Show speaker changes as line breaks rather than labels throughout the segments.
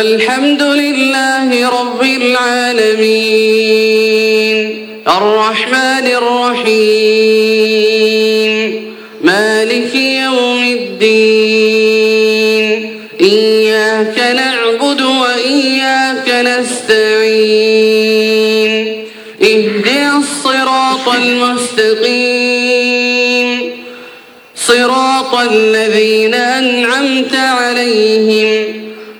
الحمد لله رب العالمين. الرحمن الرحيم. مالك يوم الدين. إياك نعبد وإياك نستعين. اهدنا الصراط المستقيم. صراط الذين أنعمت عليهم.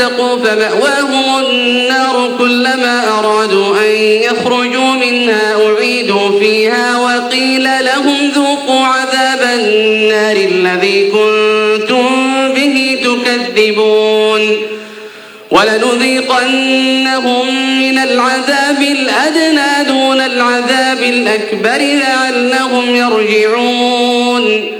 فسقوا فمأواهم النار كلما أرادوا أن يخرجوا منها أعيدوا فيها وقيل لهم ذوقوا عذاب النار الذي كنتم به تكذبون ولنذيقنهم من العذاب الأدنى دون العذاب الأكبر لعلهم يرجعون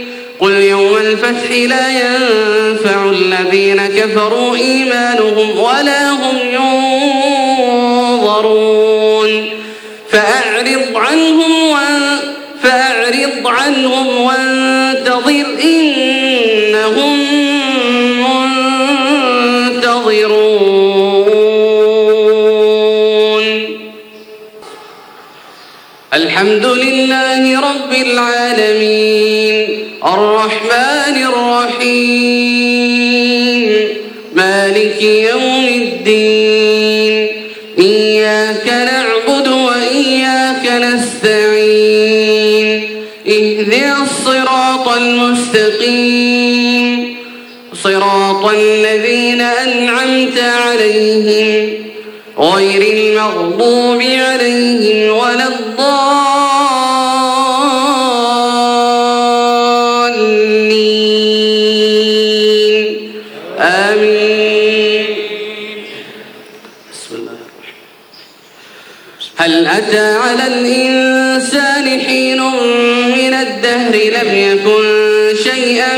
قل يوم الفتح لا ينفع الذين كفروا إيمانهم ولا هم ينظرون. فأعرض عنهم فأعرض عنهم وانتظر إنهم الحمد لله رب العالمين. الرحمن الرحيم. مالك يوم الدين. إياك نعبد وإياك نستعين. اهدنا الصراط المستقيم. صراط الذين أنعمت عليهم غير المغضوب عليهم ولا الضالين.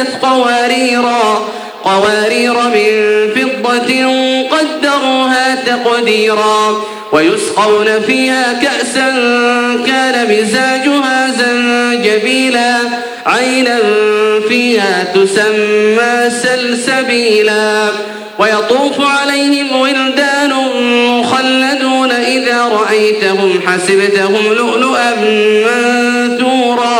كانت قواريرا قوارير من فضة قدروها تقديرا ويسقون فيها كأسا كان مزاجها زنجبيلا عينا فيها تسمى سلسبيلا ويطوف عليهم ولدان مخلدون إذا رأيتهم حسبتهم لؤلؤا منثورا.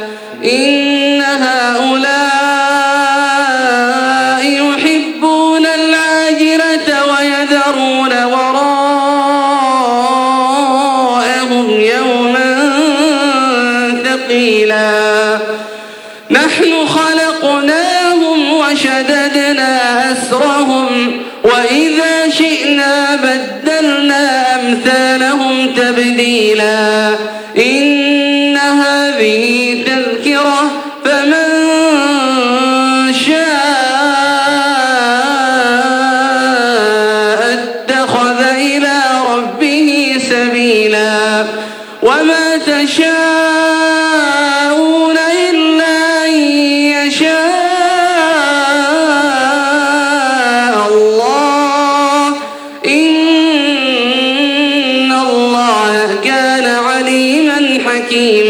কি